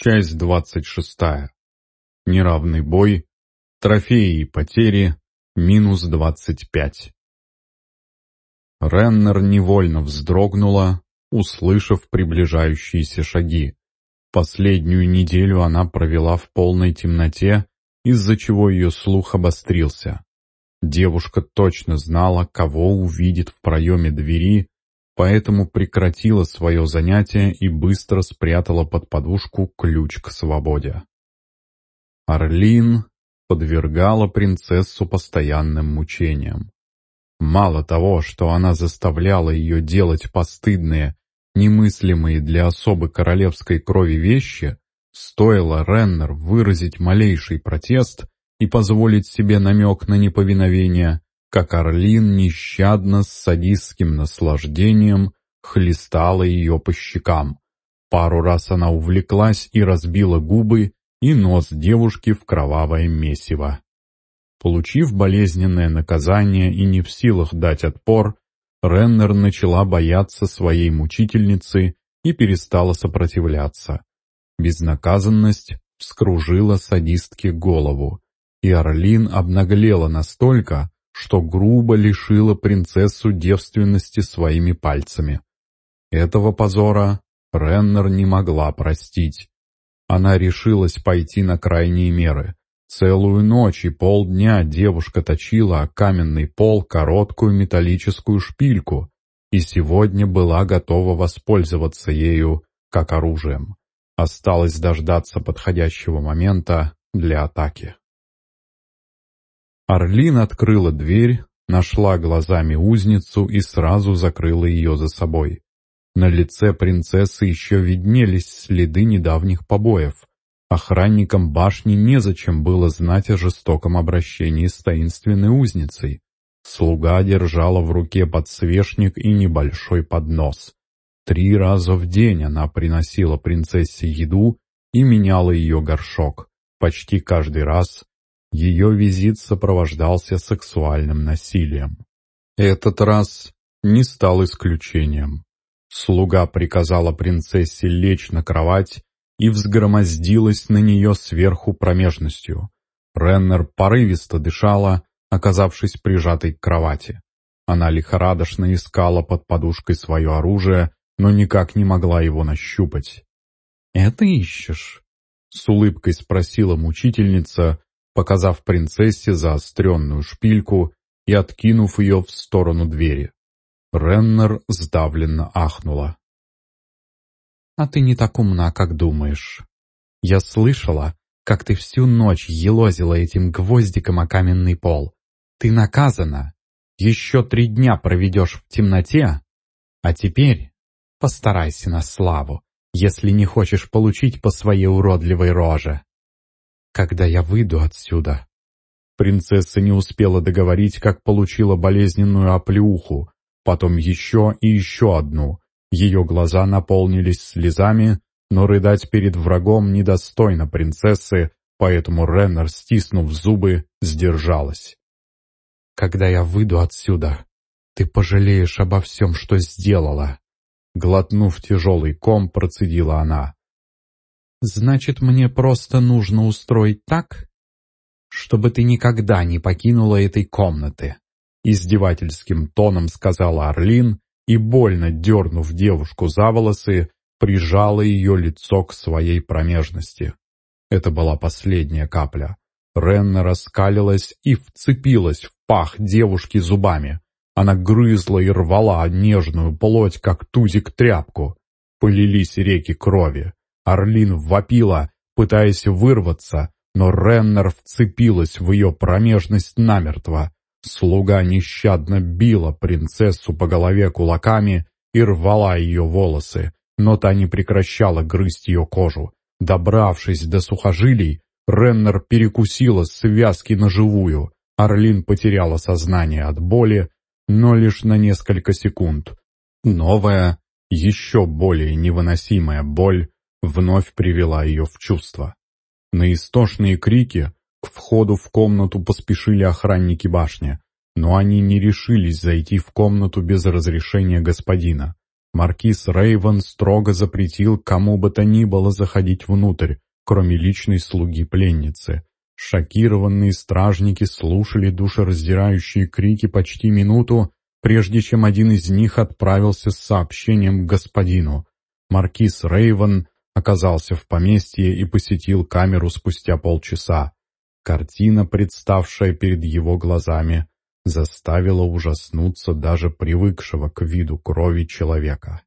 Часть двадцать шестая. Неравный бой. Трофеи и потери. Минус двадцать пять. Реннер невольно вздрогнула, услышав приближающиеся шаги. Последнюю неделю она провела в полной темноте, из-за чего ее слух обострился. Девушка точно знала, кого увидит в проеме двери, поэтому прекратила свое занятие и быстро спрятала под подушку ключ к свободе. Орлин подвергала принцессу постоянным мучениям. Мало того, что она заставляла ее делать постыдные, немыслимые для особы королевской крови вещи, стоило Реннер выразить малейший протест и позволить себе намек на неповиновение, как Орлин нещадно с садистским наслаждением хлестала ее по щекам. Пару раз она увлеклась и разбила губы и нос девушки в кровавое месиво. Получив болезненное наказание и не в силах дать отпор, Реннер начала бояться своей мучительницы и перестала сопротивляться. Безнаказанность вскружила садистке голову, и Орлин обнаглела настолько, что грубо лишила принцессу девственности своими пальцами. Этого позора Реннер не могла простить. Она решилась пойти на крайние меры. Целую ночь и полдня девушка точила о каменный пол короткую металлическую шпильку и сегодня была готова воспользоваться ею как оружием. Осталось дождаться подходящего момента для атаки. Орлин открыла дверь, нашла глазами узницу и сразу закрыла ее за собой. На лице принцессы еще виднелись следы недавних побоев. Охранникам башни незачем было знать о жестоком обращении с таинственной узницей. Слуга держала в руке подсвечник и небольшой поднос. Три раза в день она приносила принцессе еду и меняла ее горшок. Почти каждый раз ее визит сопровождался сексуальным насилием. Этот раз не стал исключением. Слуга приказала принцессе лечь на кровать и взгромоздилась на нее сверху промежностью. Реннер порывисто дышала, оказавшись прижатой к кровати. Она лихорадочно искала под подушкой свое оружие, но никак не могла его нащупать. «Это ищешь?» — с улыбкой спросила мучительница, показав принцессе заостренную шпильку и откинув ее в сторону двери. Реннер сдавленно ахнула. «А ты не так умна, как думаешь. Я слышала, как ты всю ночь елозила этим гвоздиком о каменный пол. Ты наказана. Еще три дня проведешь в темноте. А теперь постарайся на славу, если не хочешь получить по своей уродливой роже» когда я выйду отсюда». Принцесса не успела договорить, как получила болезненную оплеуху, потом еще и еще одну. Ее глаза наполнились слезами, но рыдать перед врагом недостойно принцессы, поэтому Реннер, стиснув зубы, сдержалась. «Когда я выйду отсюда, ты пожалеешь обо всем, что сделала», Глотнув тяжелый ком, процедила она. Значит, мне просто нужно устроить так, чтобы ты никогда не покинула этой комнаты. Издевательским тоном сказала Орлин и, больно дернув девушку за волосы, прижала ее лицо к своей промежности. Это была последняя капля. Ренна раскалилась и вцепилась в пах девушки зубами. Она грызла и рвала нежную плоть, как тузик тряпку. Полились реки крови. Орлин вопила, пытаясь вырваться, но Реннер вцепилась в ее промежность намертво. Слуга нещадно била принцессу по голове кулаками и рвала ее волосы, но та не прекращала грызть ее кожу. Добравшись до сухожилий, Реннер перекусила связки на живую. Орлин потеряла сознание от боли, но лишь на несколько секунд. Новая, еще более невыносимая боль вновь привела ее в чувство. На истошные крики к входу в комнату поспешили охранники башни, но они не решились зайти в комнату без разрешения господина. Маркиз Рейвен строго запретил кому бы то ни было заходить внутрь, кроме личной слуги пленницы. Шокированные стражники слушали душераздирающие крики почти минуту, прежде чем один из них отправился с сообщением к господину. Маркиз Рейвен оказался в поместье и посетил камеру спустя полчаса. Картина, представшая перед его глазами, заставила ужаснуться даже привыкшего к виду крови человека.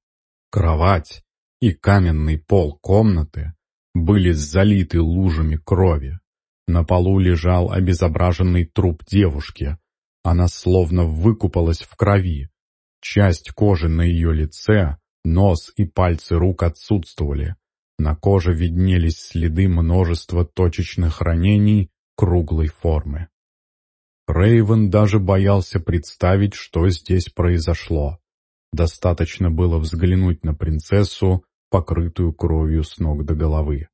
Кровать и каменный пол комнаты были залиты лужами крови. На полу лежал обезображенный труп девушки. Она словно выкупалась в крови. Часть кожи на ее лице, нос и пальцы рук отсутствовали. На коже виднелись следы множества точечных ранений круглой формы. Рейвен даже боялся представить, что здесь произошло. Достаточно было взглянуть на принцессу, покрытую кровью с ног до головы.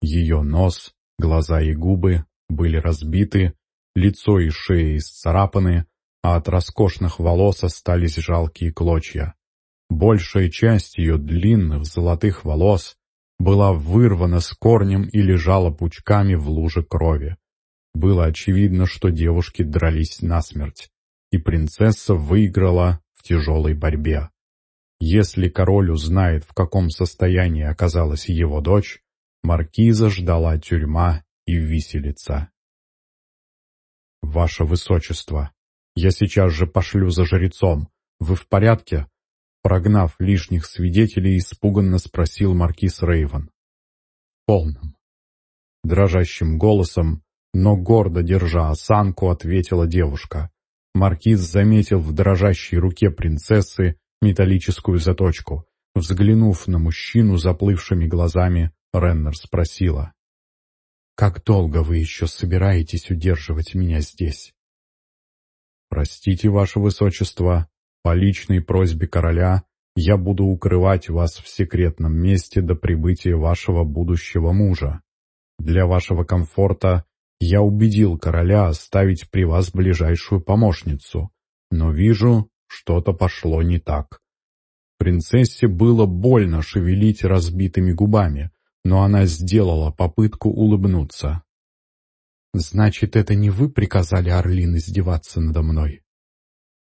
Ее нос, глаза и губы были разбиты, лицо и шея исцарапаны, а от роскошных волос остались жалкие клочья. Большая часть ее длинных золотых волос была вырвана с корнем и лежала пучками в луже крови. Было очевидно, что девушки дрались насмерть, и принцесса выиграла в тяжелой борьбе. Если король узнает, в каком состоянии оказалась его дочь, маркиза ждала тюрьма и виселица. «Ваше Высочество, я сейчас же пошлю за жрецом. Вы в порядке?» Прогнав лишних свидетелей, испуганно спросил маркиз Рейвен. «Полном». Дрожащим голосом, но гордо держа осанку, ответила девушка. Маркиз заметил в дрожащей руке принцессы металлическую заточку. Взглянув на мужчину заплывшими глазами, Реннер спросила. «Как долго вы еще собираетесь удерживать меня здесь?» «Простите, ваше высочество, по личной просьбе короля я буду укрывать вас в секретном месте до прибытия вашего будущего мужа. Для вашего комфорта я убедил короля оставить при вас ближайшую помощницу, но вижу, что-то пошло не так. Принцессе было больно шевелить разбитыми губами, но она сделала попытку улыбнуться. «Значит, это не вы приказали Орлин издеваться надо мной?»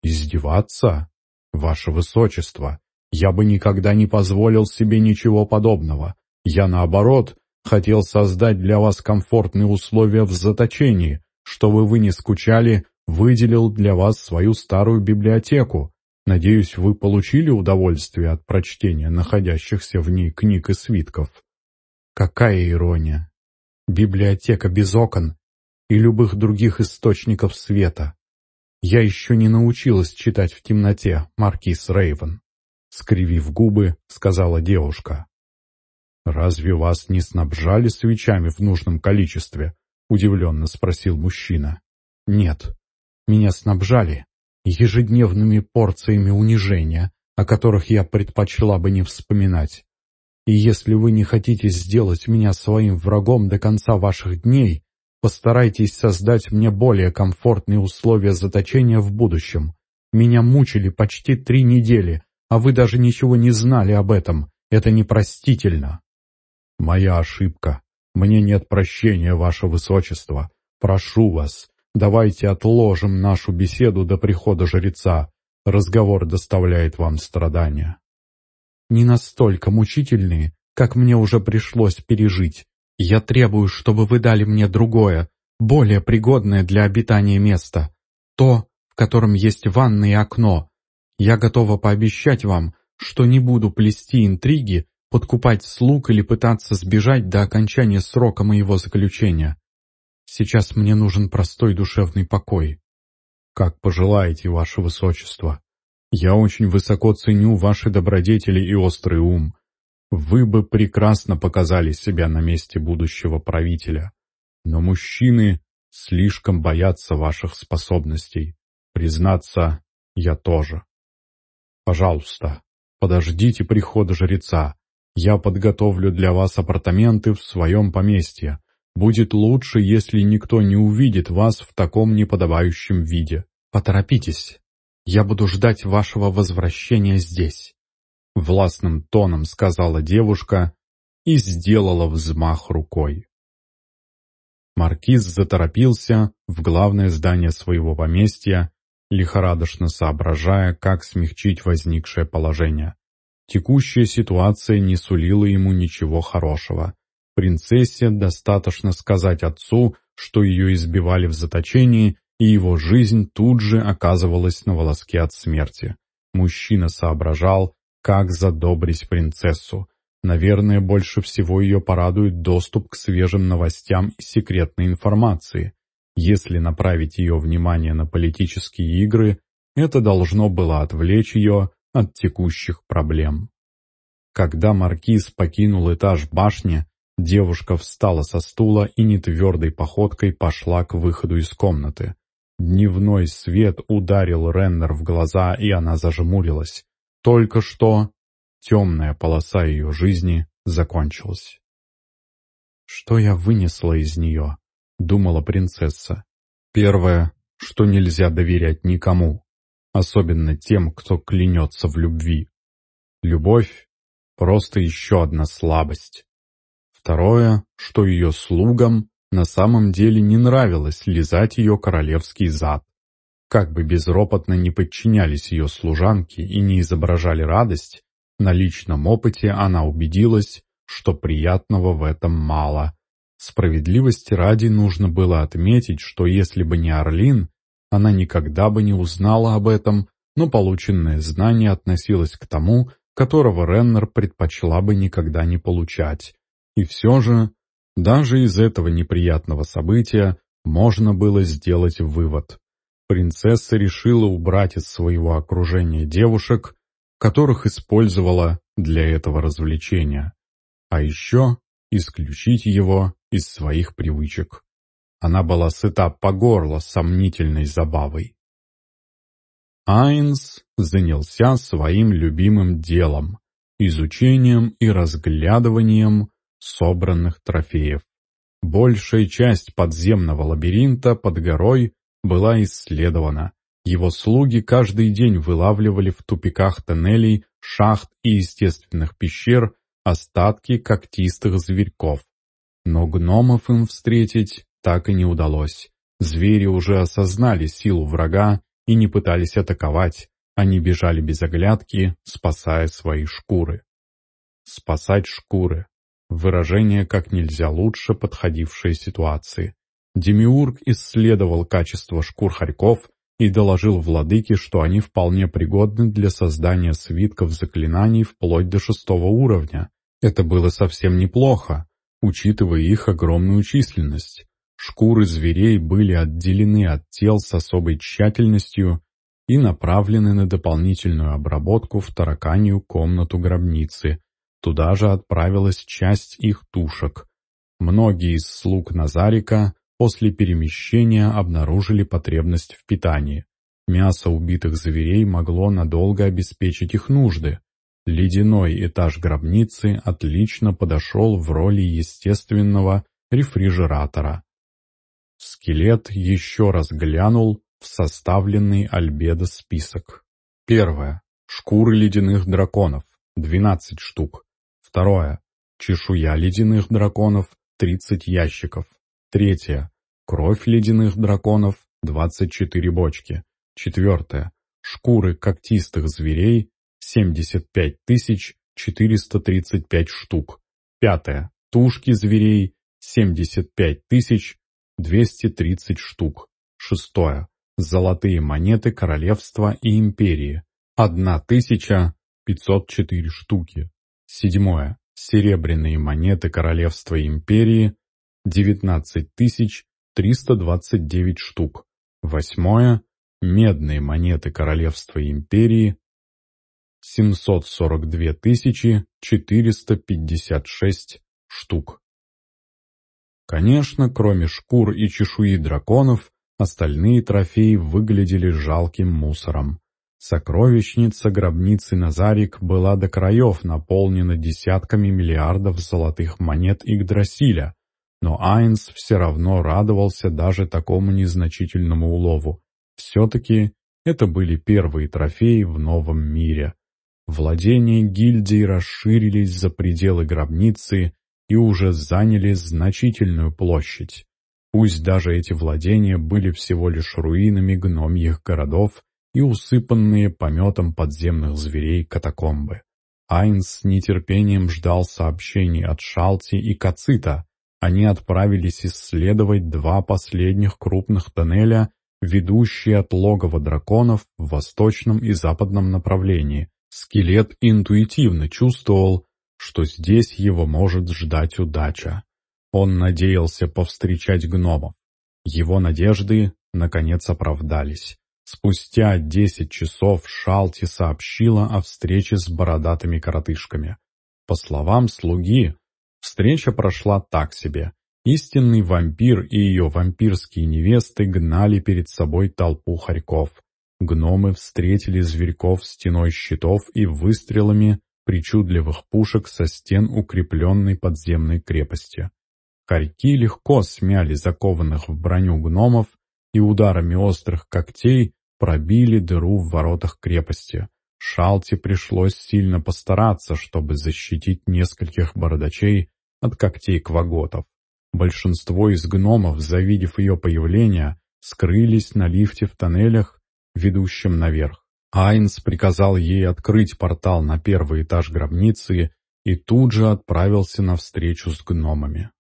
«Издеваться?» «Ваше Высочество, я бы никогда не позволил себе ничего подобного. Я, наоборот, хотел создать для вас комфортные условия в заточении, чтобы вы не скучали, выделил для вас свою старую библиотеку. Надеюсь, вы получили удовольствие от прочтения находящихся в ней книг и свитков. Какая ирония! Библиотека без окон и любых других источников света. «Я еще не научилась читать в темноте, маркиз Рейвен», — скривив губы, сказала девушка. «Разве вас не снабжали свечами в нужном количестве?» — удивленно спросил мужчина. «Нет, меня снабжали ежедневными порциями унижения, о которых я предпочла бы не вспоминать. И если вы не хотите сделать меня своим врагом до конца ваших дней, Постарайтесь создать мне более комфортные условия заточения в будущем. Меня мучили почти три недели, а вы даже ничего не знали об этом. Это непростительно. Моя ошибка. Мне нет прощения, ваше высочество. Прошу вас, давайте отложим нашу беседу до прихода жреца. Разговор доставляет вам страдания. Не настолько мучительные, как мне уже пришлось пережить. Я требую, чтобы вы дали мне другое, более пригодное для обитания место. То, в котором есть ванна и окно. Я готова пообещать вам, что не буду плести интриги, подкупать слуг или пытаться сбежать до окончания срока моего заключения. Сейчас мне нужен простой душевный покой. Как пожелаете, ваше высочество. Я очень высоко ценю ваши добродетели и острый ум. Вы бы прекрасно показали себя на месте будущего правителя. Но мужчины слишком боятся ваших способностей. Признаться, я тоже. Пожалуйста, подождите прихода жреца. Я подготовлю для вас апартаменты в своем поместье. Будет лучше, если никто не увидит вас в таком неподобающем виде. Поторопитесь. Я буду ждать вашего возвращения здесь. — властным тоном сказала девушка и сделала взмах рукой. Маркиз заторопился в главное здание своего поместья, лихорадочно соображая, как смягчить возникшее положение. Текущая ситуация не сулила ему ничего хорошего. Принцессе достаточно сказать отцу, что ее избивали в заточении, и его жизнь тут же оказывалась на волоске от смерти. Мужчина соображал, как задобрить принцессу. Наверное, больше всего ее порадует доступ к свежим новостям и секретной информации. Если направить ее внимание на политические игры, это должно было отвлечь ее от текущих проблем. Когда маркиз покинул этаж башни, девушка встала со стула и нетвердой походкой пошла к выходу из комнаты. Дневной свет ударил Реннер в глаза, и она зажмурилась. Только что темная полоса ее жизни закончилась. «Что я вынесла из нее?» — думала принцесса. «Первое, что нельзя доверять никому, особенно тем, кто клянется в любви. Любовь — просто еще одна слабость. Второе, что ее слугам на самом деле не нравилось лизать ее королевский зад. Как бы безропотно не подчинялись ее служанки и не изображали радость, на личном опыте она убедилась, что приятного в этом мало. Справедливости ради нужно было отметить, что если бы не Орлин, она никогда бы не узнала об этом, но полученное знание относилось к тому, которого Реннер предпочла бы никогда не получать. И все же даже из этого неприятного события можно было сделать вывод. Принцесса решила убрать из своего окружения девушек, которых использовала для этого развлечения, а еще исключить его из своих привычек. Она была сыта по горло сомнительной забавой. Айнс занялся своим любимым делом – изучением и разглядыванием собранных трофеев. Большая часть подземного лабиринта под горой была исследована. Его слуги каждый день вылавливали в тупиках тоннелей, шахт и естественных пещер остатки когтистых зверьков. Но гномов им встретить так и не удалось. Звери уже осознали силу врага и не пытались атаковать, они бежали без оглядки, спасая свои шкуры. Спасать шкуры. Выражение как нельзя лучше подходившей ситуации. Демиург исследовал качество шкур хорьков и доложил владыке, что они вполне пригодны для создания свитков заклинаний вплоть до шестого уровня. Это было совсем неплохо, учитывая их огромную численность. Шкуры зверей были отделены от тел с особой тщательностью и направлены на дополнительную обработку в тараканью комнату гробницы, Туда же отправилась часть их тушек. Многие из слуг Назарика после перемещения обнаружили потребность в питании. Мясо убитых зверей могло надолго обеспечить их нужды. Ледяной этаж гробницы отлично подошел в роли естественного рефрижератора. Скелет еще раз глянул в составленный Альбедо список. Первое. Шкуры ледяных драконов. 12 штук. Второе. Чешуя ледяных драконов – 30 ящиков. Третье. Кровь ледяных драконов – 24 бочки. Четвертое. Шкуры когтистых зверей – 75 435 штук. Пятое. Тушки зверей – 75 230 штук. Шестое. Золотые монеты королевства и империи – 1504 штуки. Седьмое. Серебряные монеты Королевства Империи 19 329 штук. Восьмое. Медные монеты Королевства Империи 742 456 штук. Конечно, кроме шкур и чешуи драконов, остальные трофеи выглядели жалким мусором. Сокровищница гробницы Назарик была до краев наполнена десятками миллиардов золотых монет Игдрасиля, но Айнс все равно радовался даже такому незначительному улову. Все-таки это были первые трофеи в новом мире. Владения гильдии расширились за пределы гробницы и уже заняли значительную площадь. Пусть даже эти владения были всего лишь руинами гномьих городов и усыпанные пометом подземных зверей катакомбы. Айнс с нетерпением ждал сообщений от Шалти и Кацита. Они отправились исследовать два последних крупных тоннеля, ведущие от логова драконов в восточном и западном направлении. Скелет интуитивно чувствовал, что здесь его может ждать удача. Он надеялся повстречать гномов. Его надежды, наконец, оправдались. Спустя десять часов Шалти сообщила о встрече с бородатыми коротышками. По словам слуги, встреча прошла так себе. Истинный вампир и ее вампирские невесты гнали перед собой толпу хорьков. Гномы встретили зверьков стеной щитов и выстрелами причудливых пушек со стен укрепленной подземной крепости. Хорьки легко смяли закованных в броню гномов и ударами острых когтей пробили дыру в воротах крепости. Шалти пришлось сильно постараться, чтобы защитить нескольких бородачей от когтей кваготов. Большинство из гномов, завидев ее появление, скрылись на лифте в тоннелях, ведущем наверх. Айнс приказал ей открыть портал на первый этаж гробницы и тут же отправился на встречу с гномами.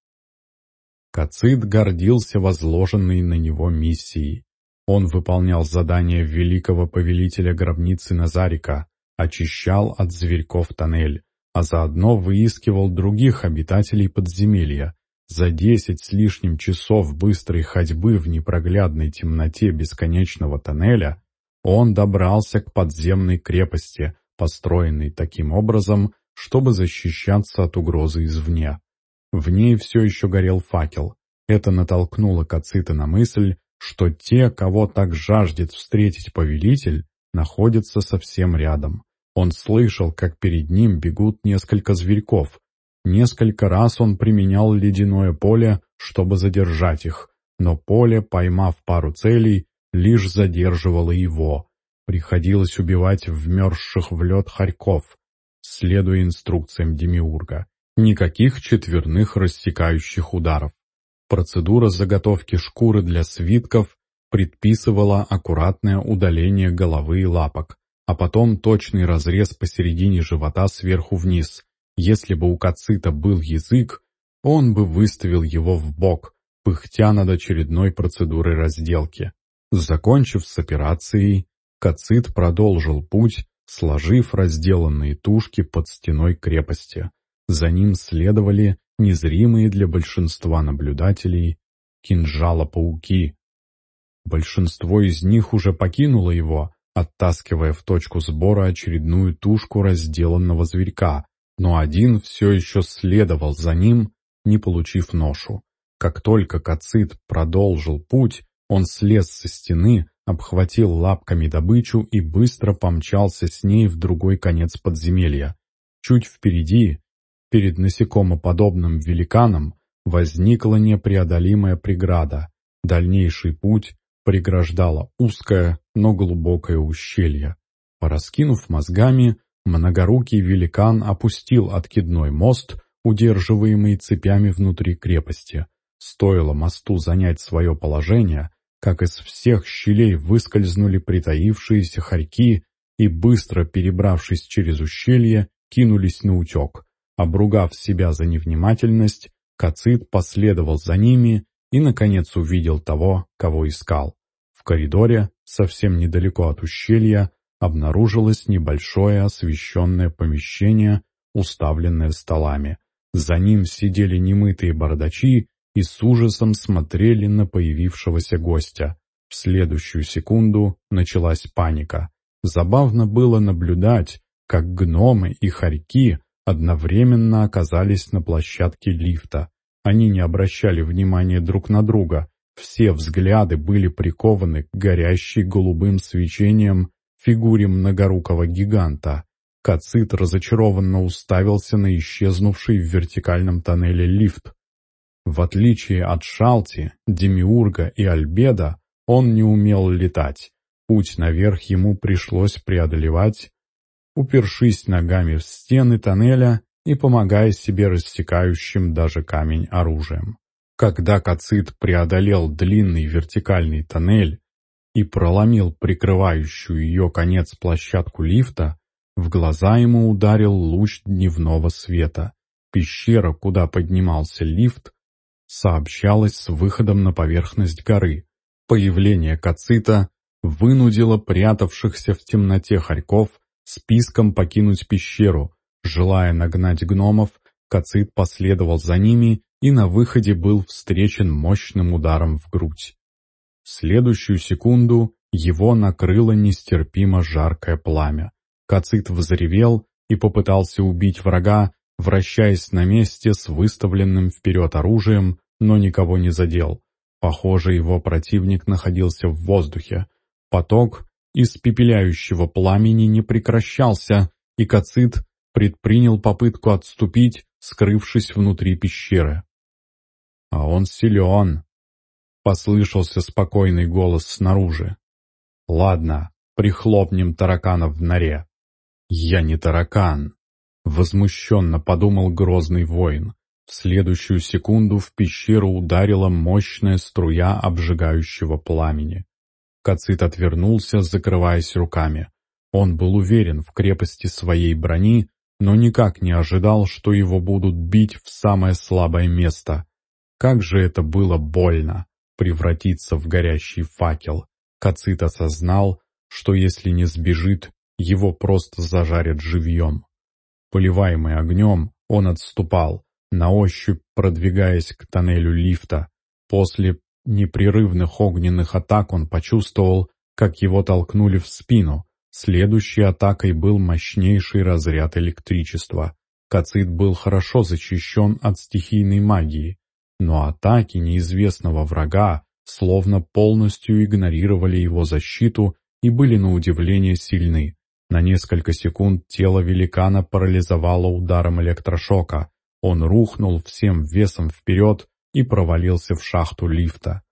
Кацит гордился возложенной на него миссией. Он выполнял задания великого повелителя гробницы Назарика, очищал от зверьков тоннель, а заодно выискивал других обитателей подземелья. За десять с лишним часов быстрой ходьбы в непроглядной темноте бесконечного тоннеля он добрался к подземной крепости, построенной таким образом, чтобы защищаться от угрозы извне. В ней все еще горел факел. Это натолкнуло Кацита на мысль, что те, кого так жаждет встретить повелитель, находятся совсем рядом. Он слышал, как перед ним бегут несколько зверьков. Несколько раз он применял ледяное поле, чтобы задержать их, но поле, поймав пару целей, лишь задерживало его. Приходилось убивать вмерзших в лед хорьков, следуя инструкциям Демиурга. Никаких четверных рассекающих ударов. Процедура заготовки шкуры для свитков предписывала аккуратное удаление головы и лапок, а потом точный разрез посередине живота сверху вниз. Если бы у кацита был язык, он бы выставил его в бок, пыхтя над очередной процедурой разделки. Закончив с операцией, кацит продолжил путь, сложив разделанные тушки под стеной крепости. За ним следовали незримые для большинства наблюдателей кинжала-пауки. Большинство из них уже покинуло его, оттаскивая в точку сбора очередную тушку разделанного зверька, но один все еще следовал за ним, не получив ношу. Как только Кацит продолжил путь, он слез со стены, обхватил лапками добычу и быстро помчался с ней в другой конец подземелья. Чуть впереди, Перед насекомоподобным великаном возникла непреодолимая преграда. Дальнейший путь преграждало узкое, но глубокое ущелье. Пораскинув мозгами, многорукий великан опустил откидной мост, удерживаемый цепями внутри крепости. Стоило мосту занять свое положение, как из всех щелей выскользнули притаившиеся хорьки и, быстро перебравшись через ущелье, кинулись на утек. Обругав себя за невнимательность, Кацит последовал за ними и, наконец, увидел того, кого искал. В коридоре, совсем недалеко от ущелья, обнаружилось небольшое освещенное помещение, уставленное столами. За ним сидели немытые бардачи и с ужасом смотрели на появившегося гостя. В следующую секунду началась паника. Забавно было наблюдать, как гномы и хорьки одновременно оказались на площадке лифта. Они не обращали внимания друг на друга. Все взгляды были прикованы к горящей голубым свечением фигуре многорукого гиганта. Кацит разочарованно уставился на исчезнувший в вертикальном тоннеле лифт. В отличие от Шалти, Демиурга и Альбеда, он не умел летать. Путь наверх ему пришлось преодолевать упершись ногами в стены тоннеля и помогая себе рассекающим даже камень оружием. Когда Кацит преодолел длинный вертикальный тоннель и проломил прикрывающую ее конец площадку лифта, в глаза ему ударил луч дневного света. Пещера, куда поднимался лифт, сообщалась с выходом на поверхность горы. Появление Кацита вынудило прятавшихся в темноте хорьков списком покинуть пещеру. Желая нагнать гномов, Кацит последовал за ними и на выходе был встречен мощным ударом в грудь. В следующую секунду его накрыло нестерпимо жаркое пламя. Кацит взревел и попытался убить врага, вращаясь на месте с выставленным вперед оружием, но никого не задел. Похоже, его противник находился в воздухе. Поток испепеляющего пламени не прекращался, и Кацит предпринял попытку отступить, скрывшись внутри пещеры. «А он силен!» — послышался спокойный голос снаружи. «Ладно, прихлопнем тараканов в норе». «Я не таракан», — возмущенно подумал грозный воин. В следующую секунду в пещеру ударила мощная струя обжигающего пламени. Кацит отвернулся, закрываясь руками. Он был уверен в крепости своей брони, но никак не ожидал, что его будут бить в самое слабое место. Как же это было больно превратиться в горящий факел. Кацит осознал, что если не сбежит, его просто зажарят живьем. Поливаемый огнем, он отступал, на ощупь продвигаясь к тоннелю лифта. После непрерывных огненных атак он почувствовал, как его толкнули в спину. Следующей атакой был мощнейший разряд электричества. Кацит был хорошо защищен от стихийной магии, но атаки неизвестного врага словно полностью игнорировали его защиту и были на удивление сильны. На несколько секунд тело великана парализовало ударом электрошока. Он рухнул всем весом вперед, и провалился в шахту лифта.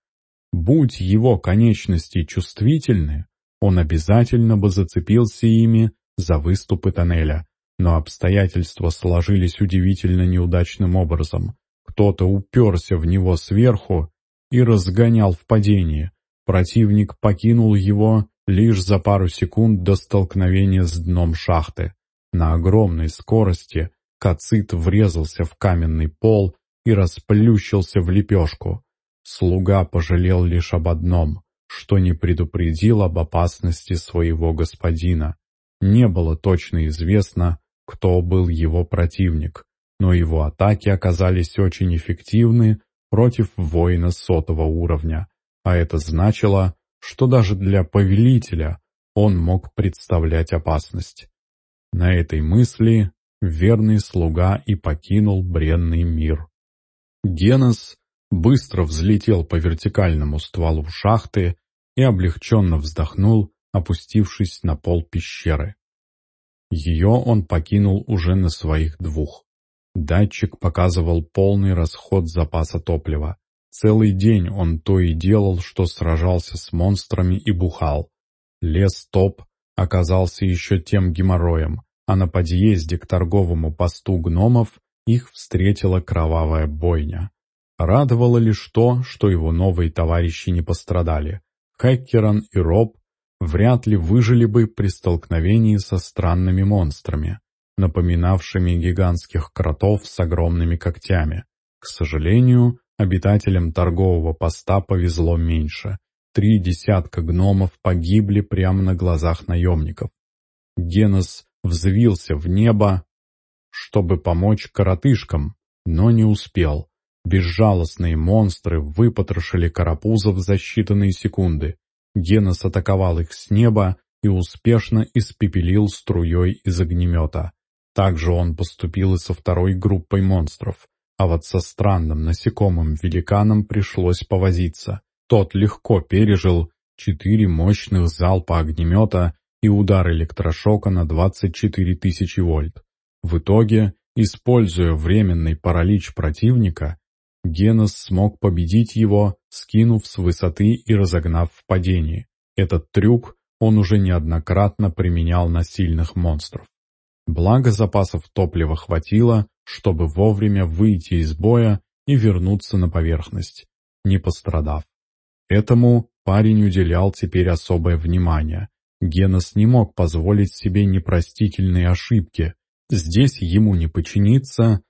Будь его конечности чувствительны, он обязательно бы зацепился ими за выступы тоннеля, но обстоятельства сложились удивительно неудачным образом. Кто-то уперся в него сверху и разгонял в падении. Противник покинул его лишь за пару секунд до столкновения с дном шахты. На огромной скорости Кацит врезался в каменный пол и расплющился в лепешку. Слуга пожалел лишь об одном, что не предупредил об опасности своего господина. Не было точно известно, кто был его противник, но его атаки оказались очень эффективны против воина сотого уровня, а это значило, что даже для повелителя он мог представлять опасность. На этой мысли верный слуга и покинул бренный мир. Генос быстро взлетел по вертикальному стволу шахты и облегченно вздохнул, опустившись на пол пещеры. Ее он покинул уже на своих двух. Датчик показывал полный расход запаса топлива. Целый день он то и делал, что сражался с монстрами и бухал. Лес топ оказался еще тем геморроем, а на подъезде к торговому посту гномов их встретила кровавая бойня. Радовало лишь то, что его новые товарищи не пострадали. Хеккеран и Роб вряд ли выжили бы при столкновении со странными монстрами, напоминавшими гигантских кротов с огромными когтями. К сожалению, обитателям торгового поста повезло меньше. Три десятка гномов погибли прямо на глазах наемников. Генос взвился в небо, чтобы помочь коротышкам, но не успел. Безжалостные монстры выпотрошили карапузов за считанные секунды. Генос атаковал их с неба и успешно испепелил струей из огнемета. Также он поступил и со второй группой монстров, а вот со странным насекомым великаном пришлось повозиться. Тот легко пережил четыре мощных залпа огнемета и удар электрошока на 24 тысячи вольт. В итоге, используя временный паралич противника, Генос смог победить его, скинув с высоты и разогнав в падении. Этот трюк он уже неоднократно применял на сильных монстров. Благо запасов топлива хватило, чтобы вовремя выйти из боя и вернуться на поверхность, не пострадав. Этому парень уделял теперь особое внимание. Генос не мог позволить себе непростительные ошибки. Здесь ему не подчиниться,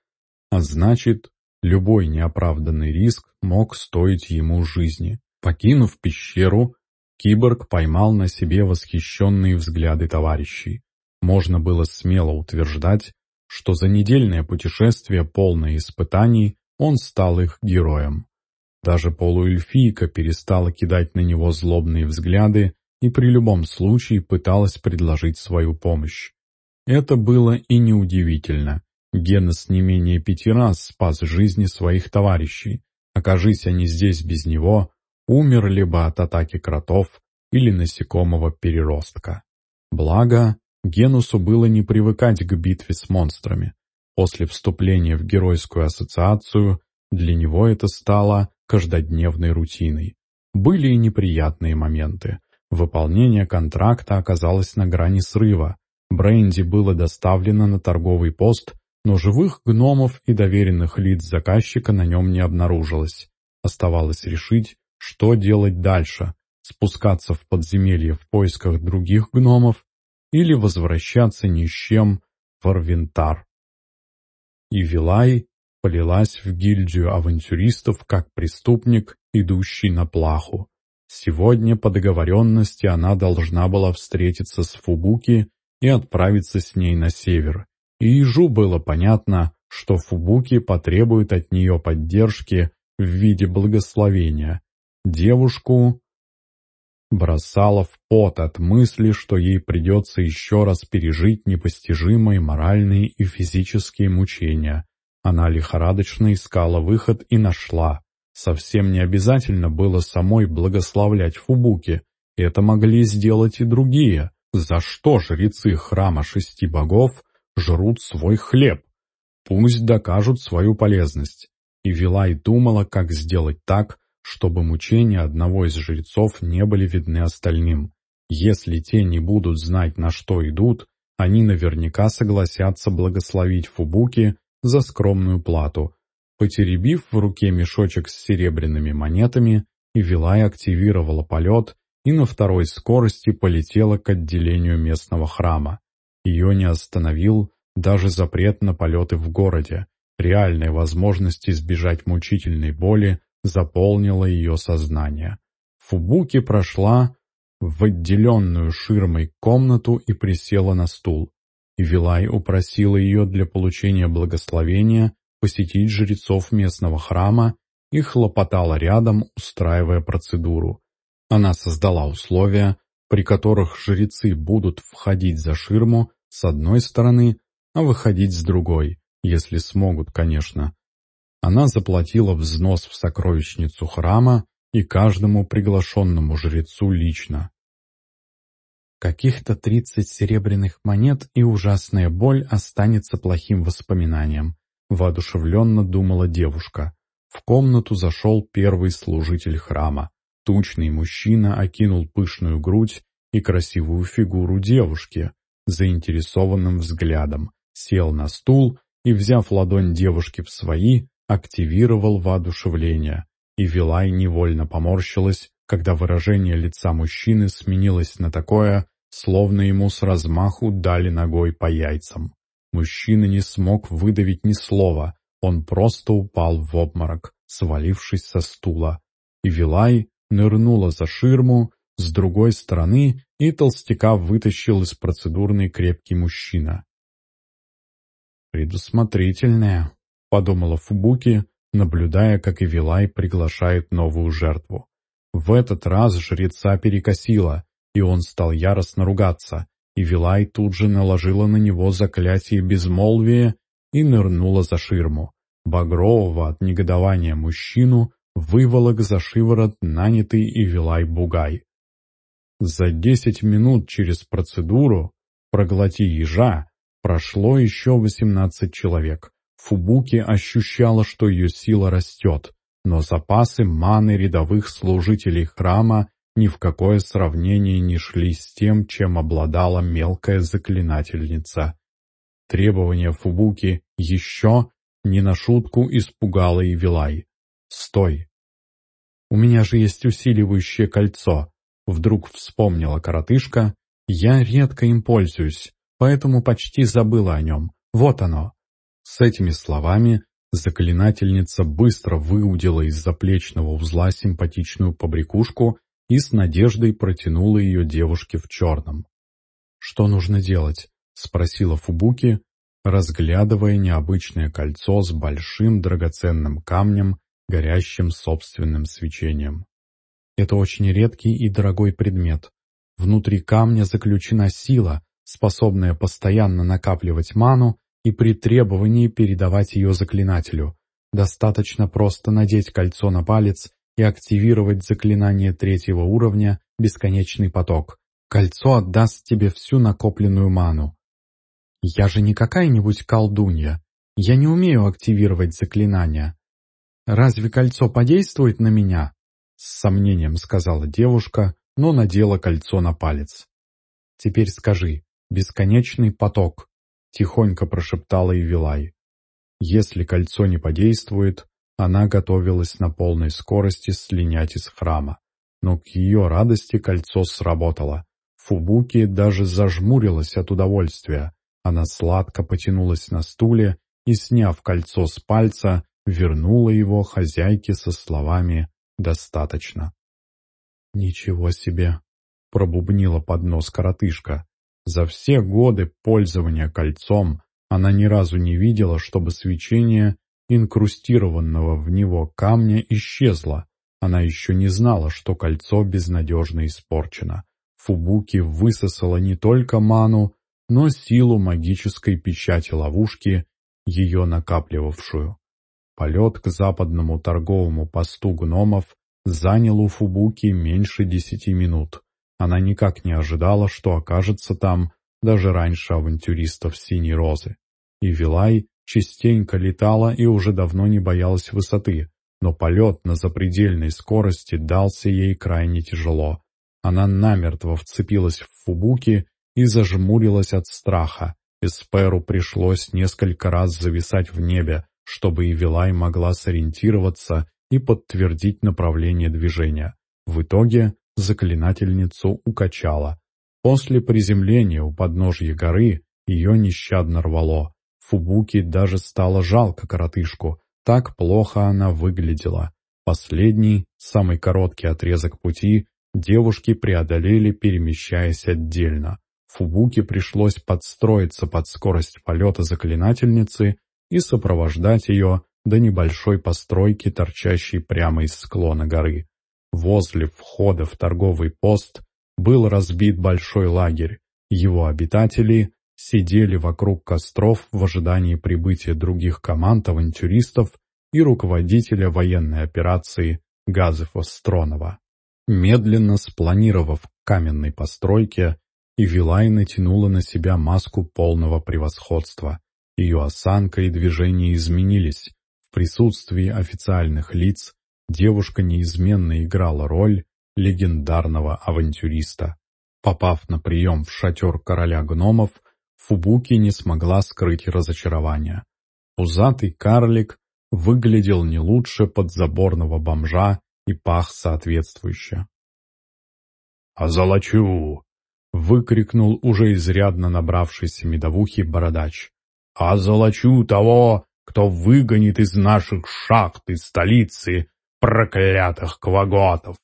а значит, любой неоправданный риск мог стоить ему жизни. Покинув пещеру, киборг поймал на себе восхищенные взгляды товарищей. Можно было смело утверждать, что за недельное путешествие, полное испытаний, он стал их героем. Даже полуэльфийка перестала кидать на него злобные взгляды и при любом случае пыталась предложить свою помощь. Это было и неудивительно. Генос не менее пяти раз спас жизни своих товарищей. Окажись они здесь без него, умерли бы от атаки кротов или насекомого переростка. Благо, Генусу было не привыкать к битве с монстрами. После вступления в геройскую ассоциацию для него это стало каждодневной рутиной. Были и неприятные моменты. Выполнение контракта оказалось на грани срыва. Бренди было доставлено на торговый пост, но живых гномов и доверенных лиц заказчика на нем не обнаружилось. Оставалось решить, что делать дальше – спускаться в подземелье в поисках других гномов или возвращаться ни с чем в Арвентар. И Вилай полилась в гильдию авантюристов как преступник, идущий на плаху. Сегодня по договоренности она должна была встретиться с Фубуки и отправиться с ней на север. И Ежу было понятно, что Фубуки потребует от нее поддержки в виде благословения. Девушку бросала в пот от мысли, что ей придется еще раз пережить непостижимые моральные и физические мучения. Она лихорадочно искала выход и нашла. Совсем не обязательно было самой благословлять Фубуки. Это могли сделать и другие. За что жрецы храма шести богов жрут свой хлеб? Пусть докажут свою полезность. И Вилай думала, как сделать так, чтобы мучения одного из жрецов не были видны остальным. Если те не будут знать, на что идут, они наверняка согласятся благословить Фубуки за скромную плату. Потеребив в руке мешочек с серебряными монетами, Ивилай активировала полет и на второй скорости полетела к отделению местного храма. Ее не остановил даже запрет на полеты в городе. Реальная возможность избежать мучительной боли заполнило ее сознание. Фубуки прошла в отделенную ширмой комнату и присела на стул. Вилай упросила ее для получения благословения посетить жрецов местного храма и хлопотала рядом, устраивая процедуру. Она создала условия, при которых жрецы будут входить за ширму с одной стороны, а выходить с другой, если смогут, конечно. Она заплатила взнос в сокровищницу храма и каждому приглашенному жрецу лично. Каких-то тридцать серебряных монет и ужасная боль останется плохим воспоминанием, воодушевленно думала девушка. В комнату зашел первый служитель храма. Тучный мужчина окинул пышную грудь и красивую фигуру девушки заинтересованным взглядом, сел на стул и, взяв ладонь девушки в свои, активировал воодушевление, и Вилай невольно поморщилась, когда выражение лица мужчины сменилось на такое, словно ему с размаху дали ногой по яйцам. Мужчина не смог выдавить ни слова, он просто упал в обморок, свалившись со стула. И Вилай нырнула за ширму, с другой стороны, и толстяка вытащил из процедурной крепкий мужчина. «Предусмотрительная», подумала Фубуки, наблюдая, как Ивилай приглашает новую жертву. В этот раз жреца перекосило, и он стал яростно ругаться, и Вилай тут же наложила на него заклятие безмолвия и нырнула за ширму. Багрового от негодования мужчину выволок за шиворот нанятый Ивилай Бугай. За десять минут через процедуру «проглоти ежа» прошло еще восемнадцать человек. Фубуки ощущала, что ее сила растет, но запасы маны рядовых служителей храма ни в какое сравнение не шли с тем, чем обладала мелкая заклинательница. Требование Фубуки «еще» не на шутку испугало и Вилай. «Стой!» «У меня же есть усиливающее кольцо», — вдруг вспомнила коротышка. «Я редко им пользуюсь, поэтому почти забыла о нем. Вот оно». С этими словами заклинательница быстро выудила из заплечного узла симпатичную побрякушку и с надеждой протянула ее девушке в черном. «Что нужно делать?» — спросила Фубуки, разглядывая необычное кольцо с большим драгоценным камнем, горящим собственным свечением. Это очень редкий и дорогой предмет. Внутри камня заключена сила, способная постоянно накапливать ману и при требовании передавать ее заклинателю. Достаточно просто надеть кольцо на палец и активировать заклинание третьего уровня «Бесконечный поток». Кольцо отдаст тебе всю накопленную ману. Я же не какая-нибудь колдунья. Я не умею активировать заклинания. Разве кольцо подействует на меня? С сомнением сказала девушка, но надела кольцо на палец. Теперь скажи, бесконечный поток, тихонько прошептала Ивилай. Если кольцо не подействует, она готовилась на полной скорости слинять из храма. Но к ее радости кольцо сработало. Фубуки даже зажмурилась от удовольствия. Она сладко потянулась на стуле и, сняв кольцо с пальца, вернула его хозяйке со словами «достаточно». «Ничего себе!» — пробубнила под нос коротышка. За все годы пользования кольцом она ни разу не видела, чтобы свечение инкрустированного в него камня исчезло. Она еще не знала, что кольцо безнадежно испорчено. Фубуки высосала не только ману, но силу магической печати ловушки, ее накапливавшую. Полет к западному торговому посту гномов занял у Фубуки меньше десяти минут. Она никак не ожидала, что окажется там даже раньше авантюристов Синей Розы. И Вилай частенько летала и уже давно не боялась высоты, но полет на запредельной скорости дался ей крайне тяжело. Она намертво вцепилась в Фубуки и зажмурилась от страха. Эсперу пришлось несколько раз зависать в небе, чтобы Ивилай могла сориентироваться и подтвердить направление движения. В итоге заклинательницу укачало. После приземления у подножья горы ее нещадно рвало. Фубуки даже стало жалко коротышку, так плохо она выглядела. Последний, самый короткий отрезок пути девушки преодолели, перемещаясь отдельно. Фубуке пришлось подстроиться под скорость полета заклинательницы и сопровождать ее до небольшой постройки, торчащей прямо из склона горы. Возле входа в торговый пост был разбит большой лагерь. Его обитатели сидели вокруг костров в ожидании прибытия других команд авантюристов и руководителя военной операции Газефа Стронова. Медленно спланировав каменной постройке, Ивилай натянула на себя маску полного превосходства. Ее осанка и движения изменились. В присутствии официальных лиц девушка неизменно играла роль легендарного авантюриста. Попав на прием в шатер короля гномов, Фубуки не смогла скрыть разочарования. Пузатый карлик выглядел не лучше подзаборного бомжа и пах соответствующе. «Озолочу!» — выкрикнул уже изрядно набравшийся медовухи бородач. «Озолочу того, кто выгонит из наших шахт и столицы проклятых кваготов!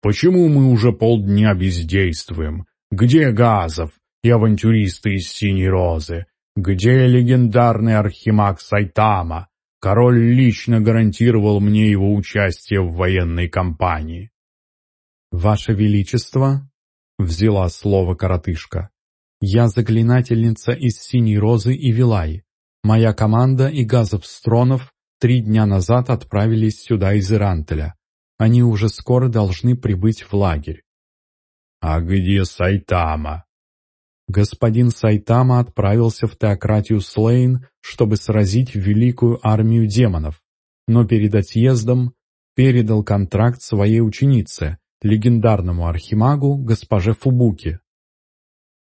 Почему мы уже полдня бездействуем? Где Газов и авантюристы из Синей Розы? Где легендарный архимаг Сайтама? Король лично гарантировал мне его участие в военной кампании. «Ваше Величество», — взяла слово коротышка, — «я заклинательница из Синей Розы и Вилай. Моя команда и Газов Стронов три дня назад отправились сюда из Ирантеля. Они уже скоро должны прибыть в лагерь». «А где Сайтама?» господин Сайтама отправился в теократию Слейн, чтобы сразить великую армию демонов, но перед отъездом передал контракт своей ученице, легендарному архимагу госпоже Фубуки.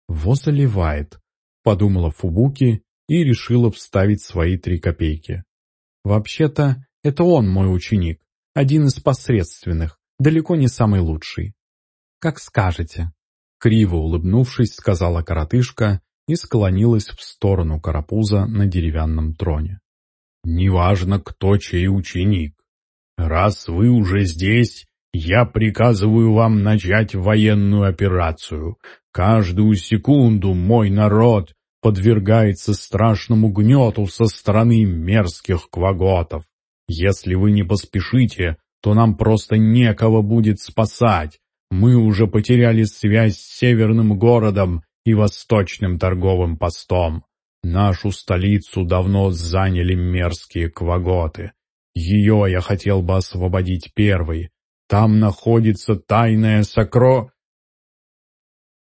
«Во заливает», — подумала Фубуки и решила вставить свои три копейки. Вообще-то, это он мой ученик, один из посредственных, далеко не самый лучший. Как скажете. Криво улыбнувшись, сказала коротышка и склонилась в сторону карапуза на деревянном троне. «Неважно, кто чей ученик. Раз вы уже здесь, я приказываю вам начать военную операцию. Каждую секунду мой народ подвергается страшному гнету со стороны мерзких кваготов. Если вы не поспешите, то нам просто некого будет спасать. Мы уже потеряли связь с северным городом и восточным торговым постом. Нашу столицу давно заняли мерзкие кваготы. Ее я хотел бы освободить первой. Там находится тайное сокро...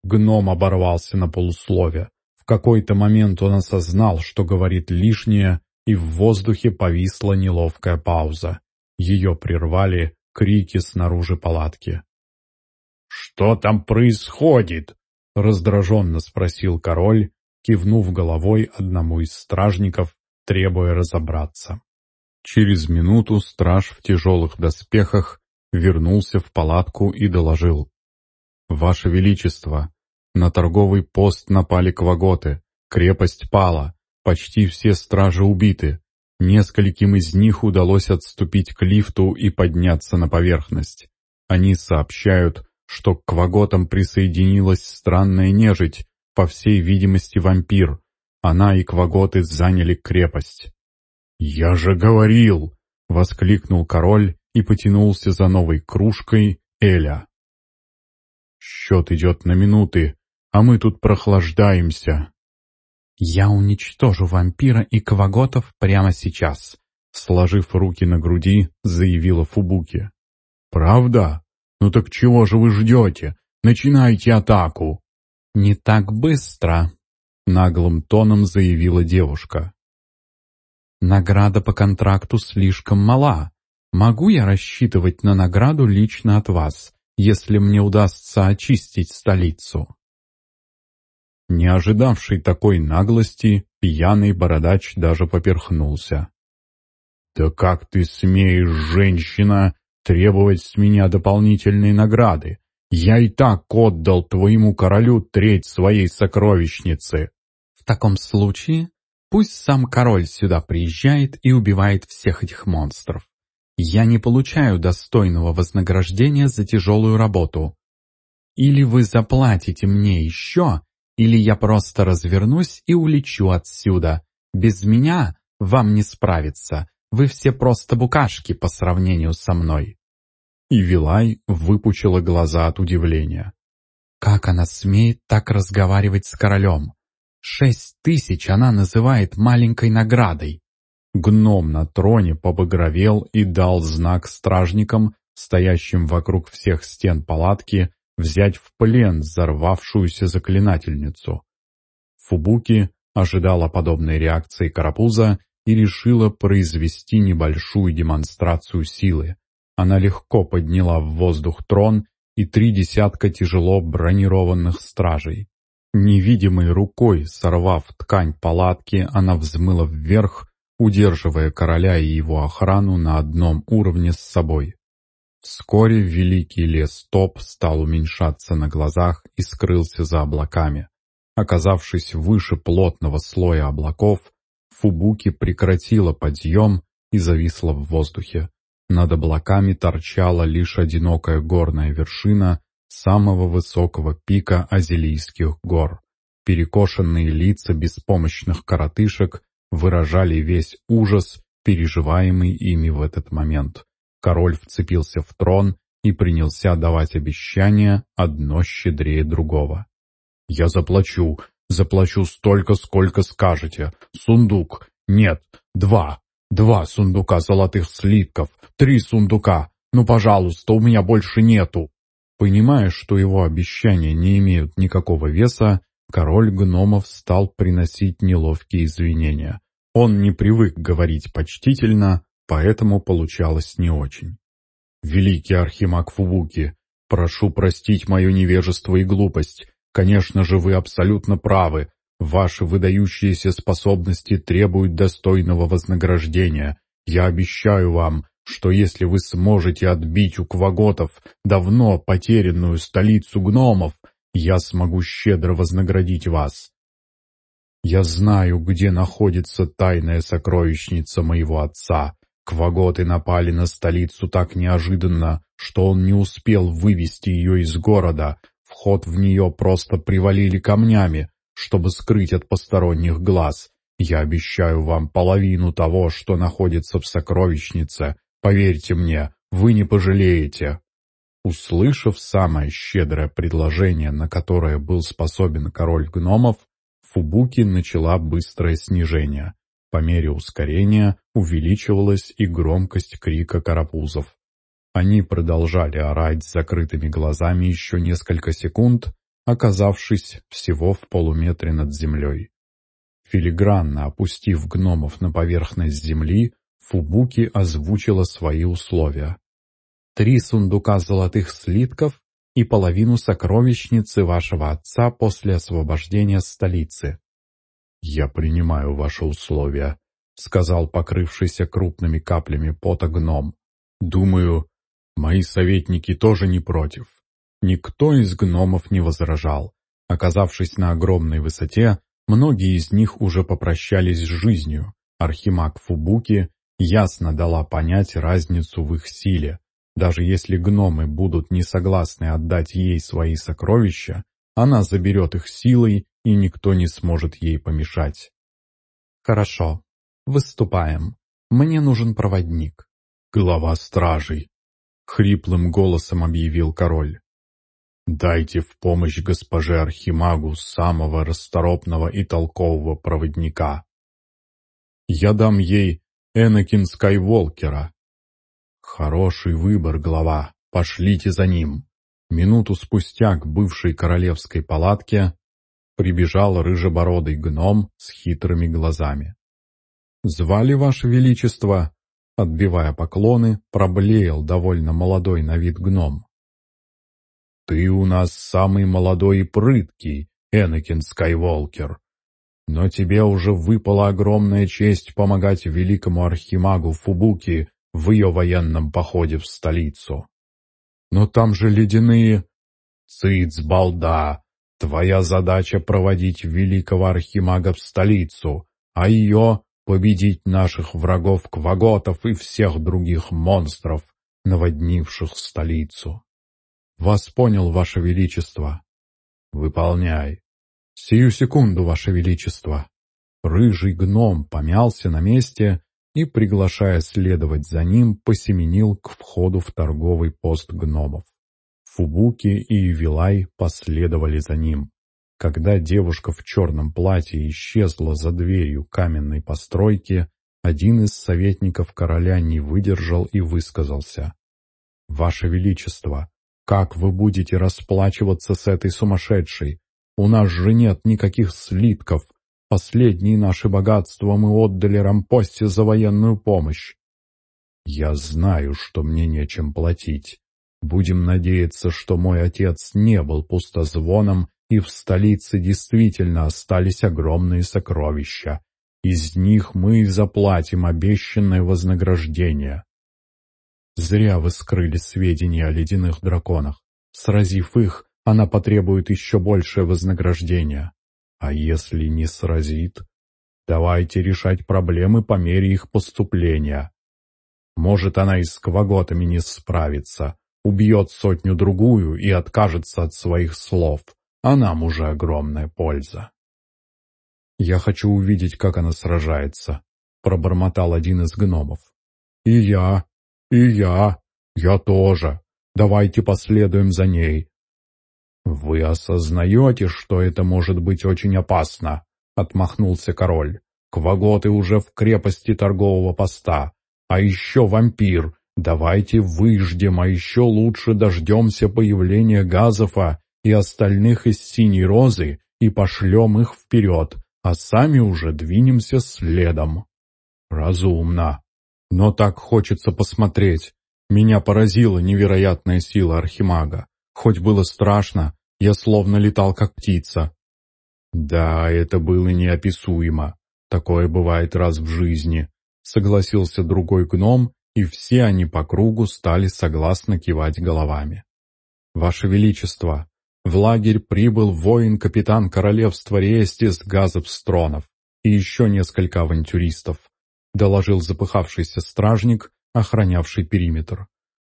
Гном оборвался на полуслове. В какой-то момент он осознал, что говорит лишнее, и в воздухе повисла неловкая пауза. Ее прервали крики снаружи палатки. «Что там происходит?» — раздраженно спросил король, кивнув головой одному из стражников, требуя разобраться. Через минуту страж в тяжелых доспехах вернулся в палатку и доложил. «Ваше Величество, на торговый пост напали кваготы, крепость пала, почти все стражи убиты, нескольким из них удалось отступить к лифту и подняться на поверхность. Они сообщают, что к кваготам присоединилась странная нежить, по всей видимости вампир. Она и кваготы заняли крепость. «Я же говорил!» — воскликнул король и потянулся за новой кружкой Эля. «Счет идет на минуты, а мы тут прохлаждаемся». «Я уничтожу вампира и кваготов прямо сейчас», — сложив руки на груди, заявила Фубуки. «Правда? Ну так чего же вы ждете? Начинайте атаку!» «Не так быстро», — наглым тоном заявила девушка. Награда по контракту слишком мала. Могу я рассчитывать на награду лично от вас, если мне удастся очистить столицу?» Не ожидавший такой наглости, пьяный бородач даже поперхнулся. «Да как ты смеешь, женщина, требовать с меня дополнительной награды? Я и так отдал твоему королю треть своей сокровищницы». «В таком случае Пусть сам король сюда приезжает и убивает всех этих монстров. Я не получаю достойного вознаграждения за тяжелую работу. Или вы заплатите мне еще, или я просто развернусь и улечу отсюда. Без меня вам не справиться. Вы все просто букашки по сравнению со мной». И Вилай выпучила глаза от удивления. Как она смеет так разговаривать с королем? Шесть тысяч она называет маленькой наградой. Гном на троне побагровел и дал знак стражникам, стоящим вокруг всех стен палатки, взять в плен взорвавшуюся заклинательницу. Фубуки ожидала подобной реакции Карапуза и решила произвести небольшую демонстрацию силы. Она легко подняла в воздух трон и три десятка тяжело бронированных стражей. Невидимой рукой, сорвав ткань палатки, она взмыла вверх, удерживая короля и его охрану на одном уровне с собой. Вскоре великий лес топ стал уменьшаться на глазах и скрылся за облаками. Оказавшись выше плотного слоя облаков, Фубуки прекратила подъем и зависла в воздухе. Над облаками торчала лишь одинокая горная вершина, самого высокого пика Азилийских гор. Перекошенные лица беспомощных коротышек выражали весь ужас, переживаемый ими в этот момент. Король вцепился в трон и принялся давать обещания, одно щедрее другого. «Я заплачу, заплачу столько, сколько скажете. Сундук. Нет, два. Два сундука золотых слитков. Три сундука. Ну, пожалуйста, у меня больше нету». Понимая, что его обещания не имеют никакого веса, король гномов стал приносить неловкие извинения. Он не привык говорить почтительно, поэтому получалось не очень. «Великий архимаг Фубуки, прошу простить мое невежество и глупость. Конечно же, вы абсолютно правы. Ваши выдающиеся способности требуют достойного вознаграждения. Я обещаю вам, что если вы сможете отбить у кваготов давно потерянную столицу гномов, я смогу щедро вознаградить вас. Я знаю, где находится тайная сокровищница моего отца. Кваготы напали на столицу так неожиданно, что он не успел вывести ее из города. Вход в нее просто привалили камнями, чтобы скрыть от посторонних глаз. Я обещаю вам половину того, что находится в сокровищнице. Поверьте мне, вы не пожалеете». Услышав самое щедрое предложение, на которое был способен король гномов, Фубуки начала быстрое снижение. По мере ускорения увеличивалась и громкость крика карапузов. Они продолжали орать с закрытыми глазами еще несколько секунд, оказавшись всего в полуметре над землей. Филигранно опустив гномов на поверхность земли, Фубуки озвучила свои условия. «Три сундука золотых слитков и половину сокровищницы вашего отца после освобождения столицы». «Я принимаю ваши условия», — сказал покрывшийся крупными каплями пота гном. «Думаю, мои советники тоже не против». Никто из гномов не возражал. Оказавшись на огромной высоте, многие из них уже попрощались с жизнью. Архимаг Фубуки ясно дала понять разницу в их силе. Даже если гномы будут не согласны отдать ей свои сокровища, она заберет их силой, и никто не сможет ей помешать. «Хорошо, выступаем. Мне нужен проводник». «Глава стражей», — хриплым голосом объявил король. Дайте в помощь госпоже Архимагу самого расторопного и толкового проводника. Я дам ей Энакин Скайволкера. Хороший выбор, глава, пошлите за ним. Минуту спустя к бывшей королевской палатке прибежал рыжебородый гном с хитрыми глазами. «Звали, Ваше Величество?» Отбивая поклоны, проблеял довольно молодой на вид гном. Ты у нас самый молодой и прыткий, Энакин Скайволкер. Но тебе уже выпала огромная честь помогать великому архимагу Фубуки в ее военном походе в столицу. Но там же ледяные... Цыц, балда! Твоя задача проводить великого архимага в столицу, а ее — победить наших врагов Кваготов и всех других монстров, наводнивших столицу. «Вас понял, Ваше Величество». «Выполняй». «Сию секунду, Ваше Величество». Рыжий гном помялся на месте и, приглашая следовать за ним, посеменил к входу в торговый пост гномов. Фубуки и Вилай последовали за ним. Когда девушка в черном платье исчезла за дверью каменной постройки, один из советников короля не выдержал и высказался. «Ваше Величество, как вы будете расплачиваться с этой сумасшедшей? У нас же нет никаких слитков. Последние наши богатства мы отдали Рампосте за военную помощь. Я знаю, что мне нечем платить. Будем надеяться, что мой отец не был пустозвоном, и в столице действительно остались огромные сокровища. Из них мы и заплатим обещанное вознаграждение. Зря вы скрыли сведения о ледяных драконах. Сразив их, она потребует еще большее вознаграждение. А если не сразит? Давайте решать проблемы по мере их поступления. Может, она и с кваготами не справится, убьет сотню-другую и откажется от своих слов, а нам уже огромная польза. «Я хочу увидеть, как она сражается», — пробормотал один из гномов. «И я», «И я. Я тоже. Давайте последуем за ней». «Вы осознаете, что это может быть очень опасно?» — отмахнулся король. «Кваготы уже в крепости торгового поста. А еще вампир. Давайте выждем, а еще лучше дождемся появления Газофа и остальных из Синей Розы и пошлем их вперед, а сами уже двинемся следом». «Разумно», но так хочется посмотреть. Меня поразила невероятная сила Архимага. Хоть было страшно, я словно летал как птица. «Да, это было неописуемо. Такое бывает раз в жизни», — согласился другой гном, и все они по кругу стали согласно кивать головами. «Ваше Величество, в лагерь прибыл воин-капитан королевства Рестис Газопстронов и еще несколько авантюристов», — доложил запыхавшийся стражник, охранявший периметр.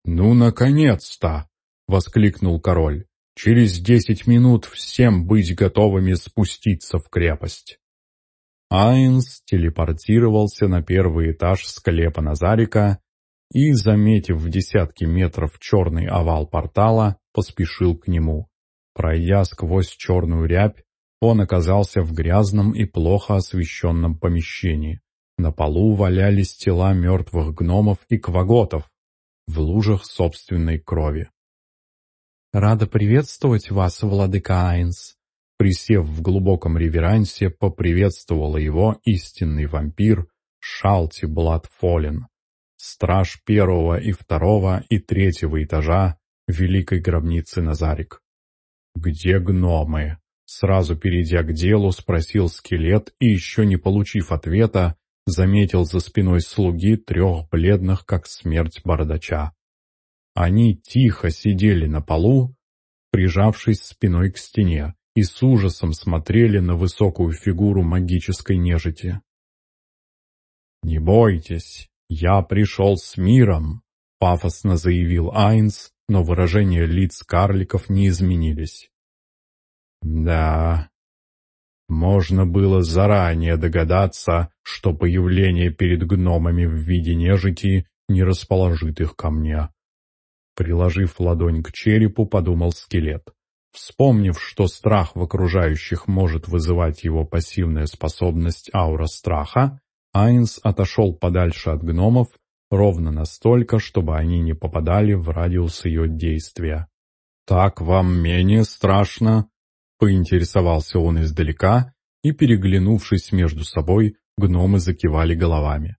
«Ну, наконец-то!» — воскликнул король. «Через десять минут всем быть готовыми спуститься в крепость». Айнс телепортировался на первый этаж склепа Назарика и, заметив в десятки метров черный овал портала, поспешил к нему. Пройдя сквозь черную рябь, он оказался в грязном и плохо освещенном помещении. На полу валялись тела мертвых гномов и кваготов в лужах собственной крови. «Рада приветствовать вас, владыка Айнс!» Присев в глубоком реверансе, поприветствовал его истинный вампир Шалти Бладфолен, страж первого и второго и третьего этажа великой гробницы Назарик. «Где гномы?» Сразу перейдя к делу, спросил скелет и, еще не получив ответа, заметил за спиной слуги трех бледных, как смерть бородача. Они тихо сидели на полу, прижавшись спиной к стене, и с ужасом смотрели на высокую фигуру магической нежити. «Не бойтесь, я пришел с миром», — пафосно заявил Айнс, но выражения лиц карликов не изменились. «Да, можно было заранее догадаться, что появление перед гномами в виде нежити не расположит их ко мне. Приложив ладонь к черепу, подумал скелет. Вспомнив, что страх в окружающих может вызывать его пассивная способность аура страха, Айнс отошел подальше от гномов, ровно настолько, чтобы они не попадали в радиус ее действия. «Так вам менее страшно?» Поинтересовался он издалека, и, переглянувшись между собой, гномы закивали головами.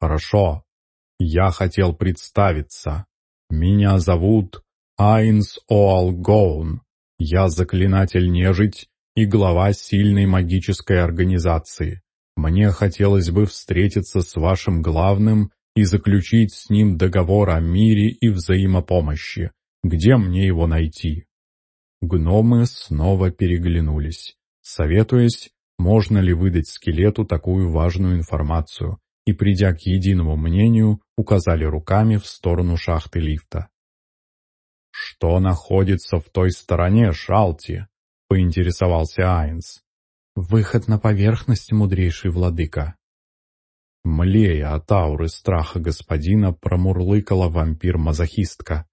«Хорошо. Я хотел представиться. Меня зовут Айнс Оалгоун. Я заклинатель-нежить и глава сильной магической организации. Мне хотелось бы встретиться с вашим главным и заключить с ним договор о мире и взаимопомощи. Где мне его найти?» Гномы снова переглянулись, советуясь, можно ли выдать скелету такую важную информацию, и, придя к единому мнению, указали руками в сторону шахты лифта. «Что находится в той стороне, Шалти?» — поинтересовался Айнс. «Выход на поверхность, мудрейший владыка». Млея от ауры страха господина промурлыкала вампир-мазохистка.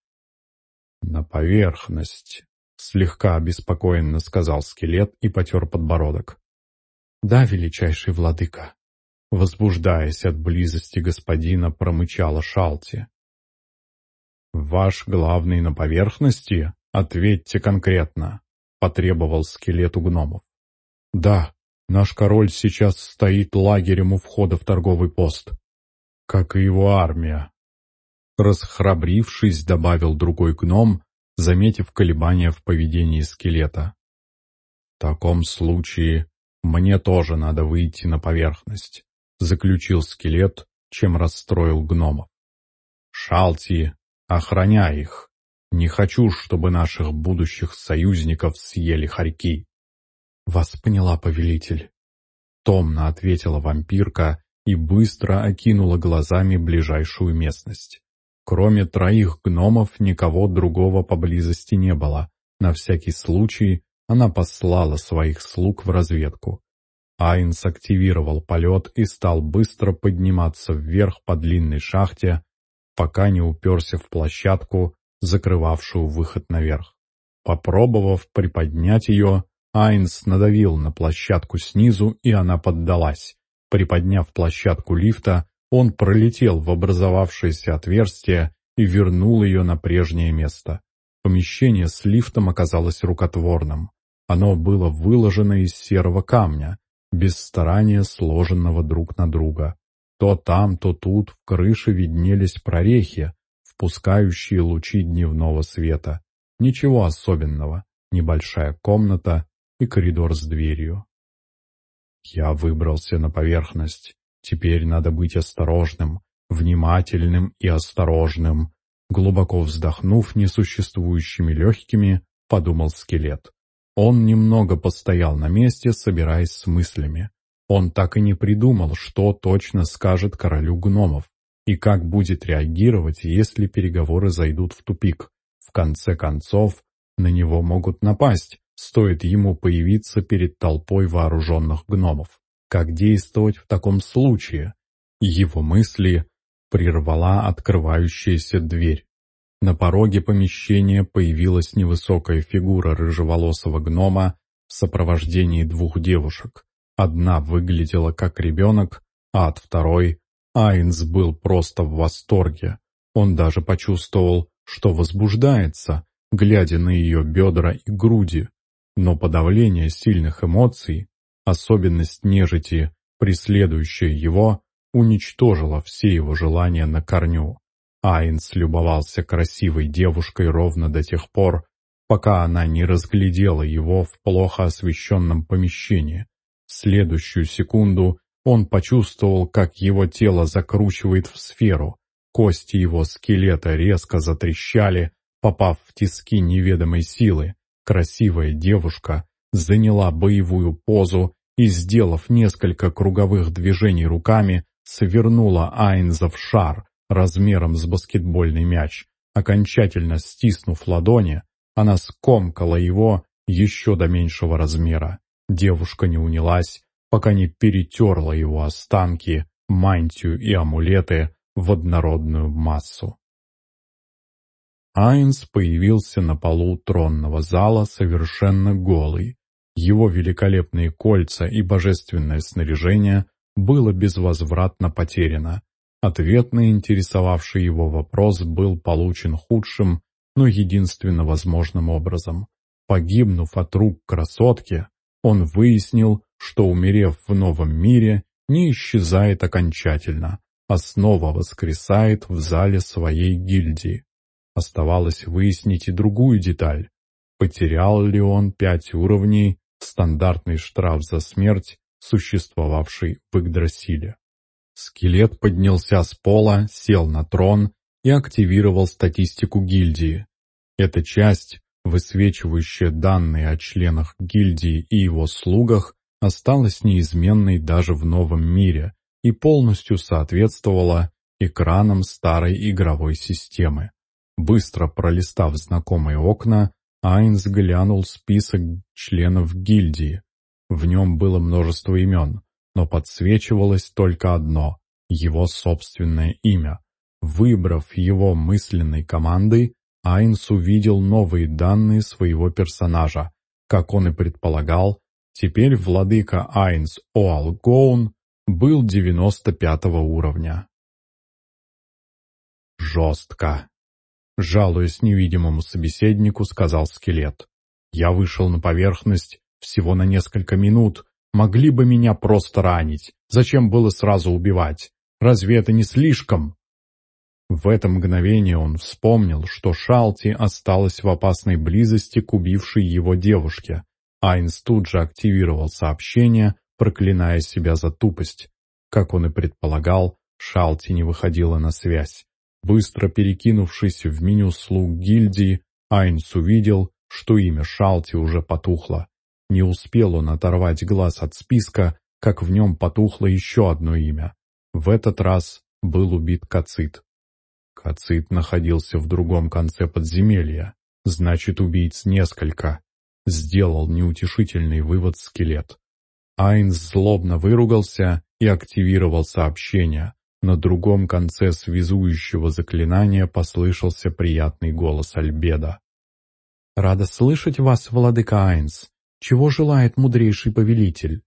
«На поверхность», Слегка обеспокоенно сказал скелет и потер подбородок. «Да, величайший владыка», — возбуждаясь от близости господина, промычала Шалти. «Ваш главный на поверхности? Ответьте конкретно», — потребовал скелет у гномов. «Да, наш король сейчас стоит лагерем у входа в торговый пост, как и его армия». Расхрабрившись, добавил другой гном, заметив колебания в поведении скелета. «В таком случае мне тоже надо выйти на поверхность», — заключил скелет, чем расстроил гномов. «Шалти, охраняй их. Не хочу, чтобы наших будущих союзников съели хорьки». «Вас поняла, повелитель», — томно ответила вампирка и быстро окинула глазами ближайшую местность. Кроме троих гномов никого другого поблизости не было. На всякий случай она послала своих слуг в разведку. Айнс активировал полет и стал быстро подниматься вверх по длинной шахте, пока не уперся в площадку, закрывавшую выход наверх. Попробовав приподнять ее, Айнс надавил на площадку снизу, и она поддалась. Приподняв площадку лифта, он пролетел в образовавшееся отверстие и вернул ее на прежнее место. Помещение с лифтом оказалось рукотворным. Оно было выложено из серого камня, без старания сложенного друг на друга. То там, то тут в крыше виднелись прорехи, впускающие лучи дневного света. Ничего особенного, небольшая комната и коридор с дверью. Я выбрался на поверхность. Теперь надо быть осторожным, внимательным и осторожным. Глубоко вздохнув несуществующими легкими, подумал скелет. Он немного постоял на месте, собираясь с мыслями. Он так и не придумал, что точно скажет королю гномов и как будет реагировать, если переговоры зайдут в тупик. В конце концов, на него могут напасть, стоит ему появиться перед толпой вооруженных гномов. Как действовать в таком случае? Его мысли прервала открывающаяся дверь. На пороге помещения появилась невысокая фигура рыжеволосого гнома в сопровождении двух девушек. Одна выглядела как ребенок, а от второй Айнс был просто в восторге. Он даже почувствовал, что возбуждается, глядя на ее бедра и груди. Но подавление сильных эмоций, особенность нежити, преследующая его, уничтожило все его желания на корню. Айнс любовался красивой девушкой ровно до тех пор, пока она не разглядела его в плохо освещенном помещении. В следующую секунду он почувствовал, как его тело закручивает в сферу. Кости его скелета резко затрещали, попав в тиски неведомой силы. Красивая девушка заняла боевую позу и, сделав несколько круговых движений руками, свернула Айнза в шар размером с баскетбольный мяч. Окончательно стиснув ладони, она скомкала его еще до меньшего размера. Девушка не унялась, пока не перетерла его останки, мантию и амулеты в однородную массу. Айнс появился на полу тронного зала совершенно голый. Его великолепные кольца и божественное снаряжение было безвозвратно потеряно. Ответ на интересовавший его вопрос был получен худшим, но единственно возможным образом. Погибнув от рук красотки, он выяснил, что, умерев в новом мире, не исчезает окончательно, а снова воскресает в зале своей гильдии. Оставалось выяснить и другую деталь. Потерял ли он пять уровней, стандартный штраф за смерть, существовавший в Игдрасиле. Скелет поднялся с пола, сел на трон и активировал статистику гильдии. Эта часть, высвечивающая данные о членах гильдии и его слугах, осталась неизменной даже в новом мире и полностью соответствовала экранам старой игровой системы. Быстро пролистав знакомые окна, Айнс глянул список членов гильдии. В нем было множество имен, но подсвечивалось только одно — его собственное имя. Выбрав его мысленной командой, Айнс увидел новые данные своего персонажа. Как он и предполагал, Теперь владыка Айнс Оалгоун был 95 уровня. «Жестко!» Жалуясь невидимому собеседнику, сказал скелет. «Я вышел на поверхность всего на несколько минут. Могли бы меня просто ранить. Зачем было сразу убивать? Разве это не слишком?» В это мгновение он вспомнил, что Шалти осталась в опасной близости к убившей его девушке, Айнс тут же активировал сообщение, проклиная себя за тупость. Как он и предполагал, Шалти не выходила на связь. Быстро перекинувшись в меню слуг гильдии, Айнс увидел, что имя Шалти уже потухло. Не успел он оторвать глаз от списка, как в нем потухло еще одно имя. В этот раз был убит Кацит. Кацит находился в другом конце подземелья, значит убийц несколько сделал неутешительный вывод скелет. Айнс злобно выругался и активировал сообщение. На другом конце связующего заклинания послышался приятный голос Альбеда. «Рада слышать вас, владыка Айнс. Чего желает мудрейший повелитель?»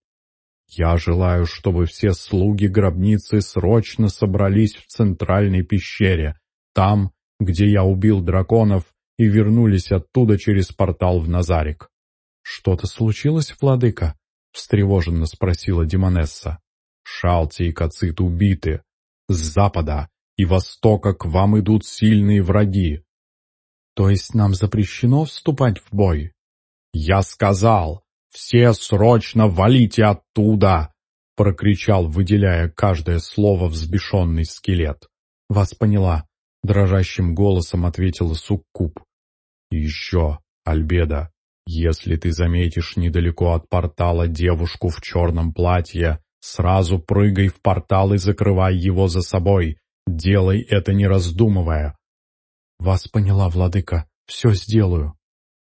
«Я желаю, чтобы все слуги гробницы срочно собрались в центральной пещере, там, где я убил драконов, и вернулись оттуда через портал в Назарик. «Что-то случилось, владыка?» — встревоженно спросила Демонесса. «Шалти и Кацит убиты. С запада и востока к вам идут сильные враги». «То есть нам запрещено вступать в бой?» «Я сказал, «Все срочно валите оттуда!» — прокричал, выделяя каждое слово взбешенный скелет. «Вас поняла», — дрожащим голосом ответила Суккуб. «Еще, Альбеда, если ты заметишь недалеко от портала девушку в черном платье, сразу прыгай в портал и закрывай его за собой. Делай это не раздумывая». «Вас поняла, владыка, все сделаю».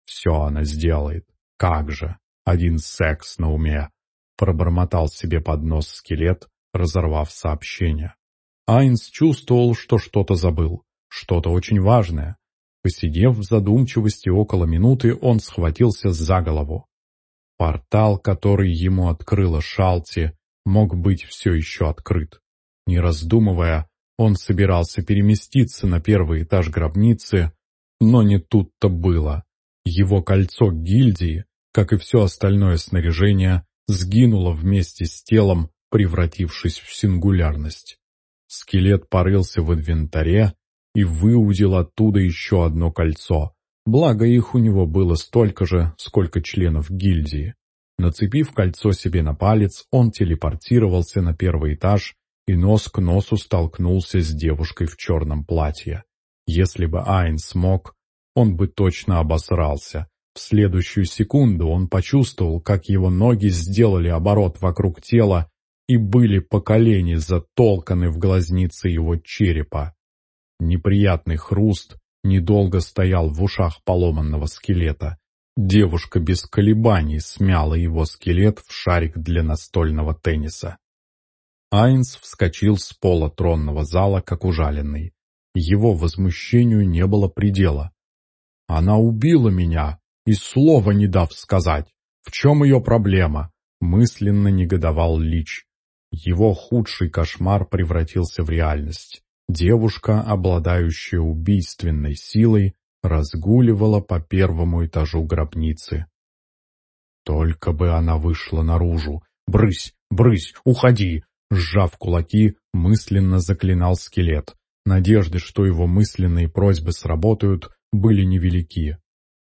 «Все она сделает. Как же!» Один секс на уме. Пробормотал себе под нос скелет, разорвав сообщение. Айнс чувствовал, что что-то забыл, что-то очень важное. Посидев в задумчивости около минуты, он схватился за голову. Портал, который ему открыла Шалти, мог быть все еще открыт. Не раздумывая, он собирался переместиться на первый этаж гробницы, но не тут-то было. Его кольцо гильдии как и все остальное снаряжение, сгинуло вместе с телом, превратившись в сингулярность. Скелет порылся в инвентаре и выудил оттуда еще одно кольцо, благо их у него было столько же, сколько членов гильдии. Нацепив кольцо себе на палец, он телепортировался на первый этаж и нос к носу столкнулся с девушкой в черном платье. Если бы Айн смог, он бы точно обосрался, в следующую секунду он почувствовал, как его ноги сделали оборот вокруг тела и были по колени затолканы в глазницы его черепа. Неприятный хруст недолго стоял в ушах поломанного скелета. Девушка без колебаний смяла его скелет в шарик для настольного тенниса. Айнс вскочил с пола тронного зала, как ужаленный. Его возмущению не было предела. «Она убила меня!» и слова не дав сказать. В чем ее проблема? Мысленно негодовал Лич. Его худший кошмар превратился в реальность. Девушка, обладающая убийственной силой, разгуливала по первому этажу гробницы. Только бы она вышла наружу. «Брысь! Брысь! Уходи!» Сжав кулаки, мысленно заклинал скелет. Надежды, что его мысленные просьбы сработают, были невелики.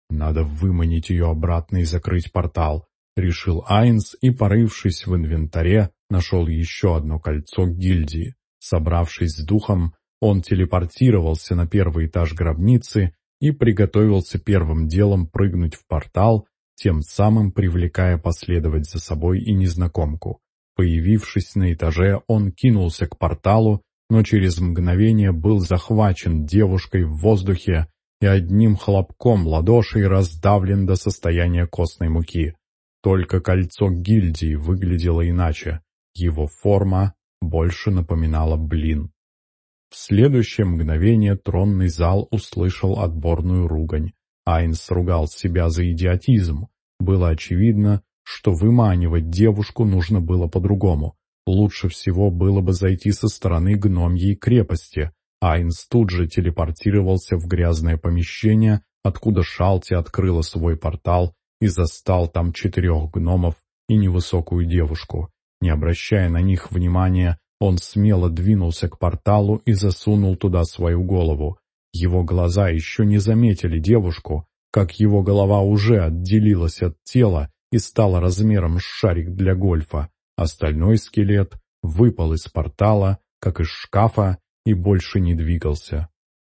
«Надо выманить ее обратно и закрыть портал», — решил Айнс и, порывшись в инвентаре, нашел еще одно кольцо гильдии. Собравшись с духом, он телепортировался на первый этаж гробницы и приготовился первым делом прыгнуть в портал, тем самым привлекая последовать за собой и незнакомку. Появившись на этаже, он кинулся к порталу, но через мгновение был захвачен девушкой в воздухе и одним хлопком ладошей раздавлен до состояния костной муки. Только кольцо гильдии выглядело иначе. Его форма больше напоминала блин. В следующее мгновение тронный зал услышал отборную ругань. Айнс ругал себя за идиотизм. Было очевидно, что выманивать девушку нужно было по-другому. Лучше всего было бы зайти со стороны гномьей крепости, Айнс тут же телепортировался в грязное помещение, откуда Шалти открыла свой портал и застал там четырех гномов и невысокую девушку. Не обращая на них внимания, он смело двинулся к порталу и засунул туда свою голову. Его глаза еще не заметили девушку, как его голова уже отделилась от тела и стала размером с шарик для гольфа. Остальной скелет выпал из портала, как из шкафа, и больше не двигался.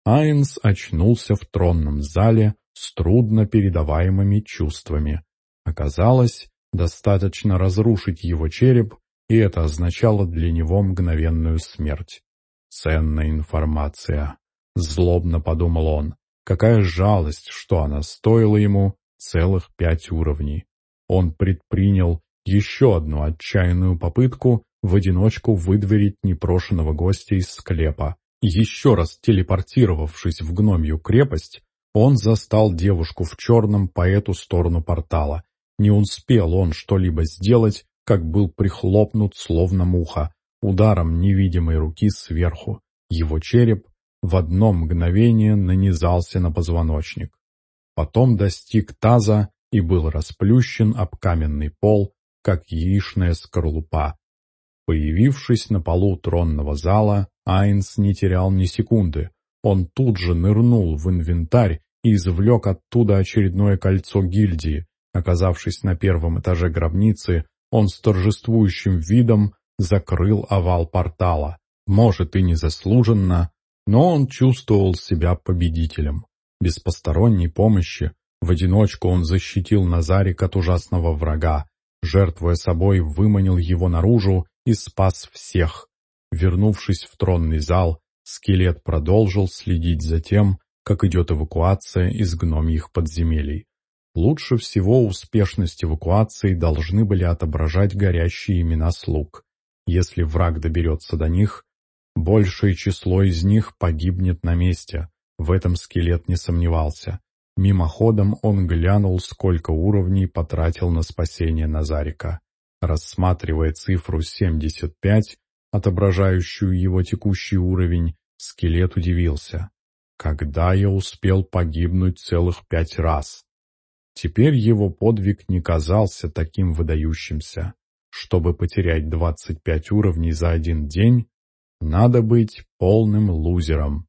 Айнс очнулся в тронном зале с трудно передаваемыми чувствами. Оказалось, достаточно разрушить его череп, и это означало для него мгновенную смерть. Ценная информация. Злобно подумал он. Какая жалость, что она стоила ему целых пять уровней. Он предпринял еще одну отчаянную попытку в одиночку выдворить непрошенного гостя из склепа. Еще раз телепортировавшись в гномью крепость, он застал девушку в черном по эту сторону портала. Не успел он что-либо сделать, как был прихлопнут словно муха, ударом невидимой руки сверху. Его череп в одно мгновение нанизался на позвоночник. Потом достиг таза и был расплющен об каменный пол, как яичная скорлупа. Появившись на полу тронного зала, Айнс не терял ни секунды. Он тут же нырнул в инвентарь и извлек оттуда очередное кольцо гильдии. Оказавшись на первом этаже гробницы, он с торжествующим видом закрыл овал портала. Может и незаслуженно, но он чувствовал себя победителем. Без посторонней помощи, в одиночку он защитил Назарик от ужасного врага, жертвуя собой, выманил его наружу и спас всех. Вернувшись в тронный зал, скелет продолжил следить за тем, как идет эвакуация из гномьих подземелий. Лучше всего успешность эвакуации должны были отображать горящие имена слуг. Если враг доберется до них, большее число из них погибнет на месте. В этом скелет не сомневался. Мимоходом он глянул, сколько уровней потратил на спасение Назарика. Рассматривая цифру 75, отображающую его текущий уровень, скелет удивился. Когда я успел погибнуть целых пять раз? Теперь его подвиг не казался таким выдающимся. Чтобы потерять 25 уровней за один день, надо быть полным лузером.